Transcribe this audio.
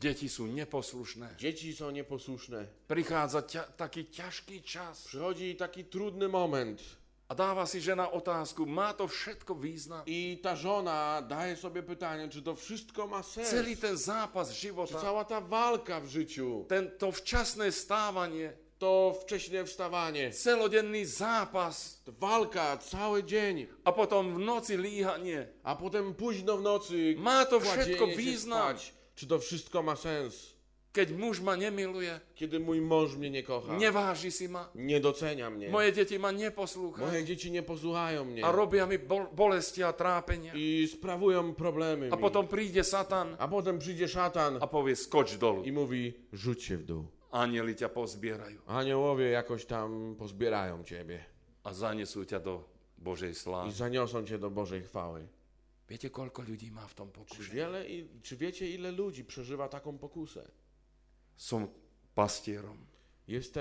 Deti sú neposlušné. Dzieci są nieposłuszne. Prichádza ťa, taký ťažký čas. Przychodzi taki trudny moment A dáva si žena otázku, má to všetko význam? i ta żona daje sobie pytanie, czy to wszystko ma sens? Celý ten zápas Czy života, cała ta walka w życiu, ten, to včasné stávanie, to wcześniej wstawanie, celodenný zápas to walka cały dzień, a potom v noci líhanie. a potem późno w nocy Má to się význam. Czy to wszystko ma sens? keď muž ma nemiluje, Kiedy mój mąż mnie nie kocha, neváži si ma, nie docenia mnie, moje deti ma neposlúchajú moje dzieci nie posłuchają mnie a robia mi bol, bolesti a trápenia. i sprawują problemy A mi. potom príde Satan A potem przyjdzie szatan a povie, skoč dolu. i mówi, rzuć się w dół. Anieli ťa pozbierajú Aniołowie jakoś tam pozbierają ciebie a zanesú ťa do Božej i slávy. zaniosą cię do Bożej chwały. Viete, koľko ľudí má v tom Czy, pokušení? wiele, czy wiecie, ile ludzi przeżywa taką pokusę? Som pastierom. Jestem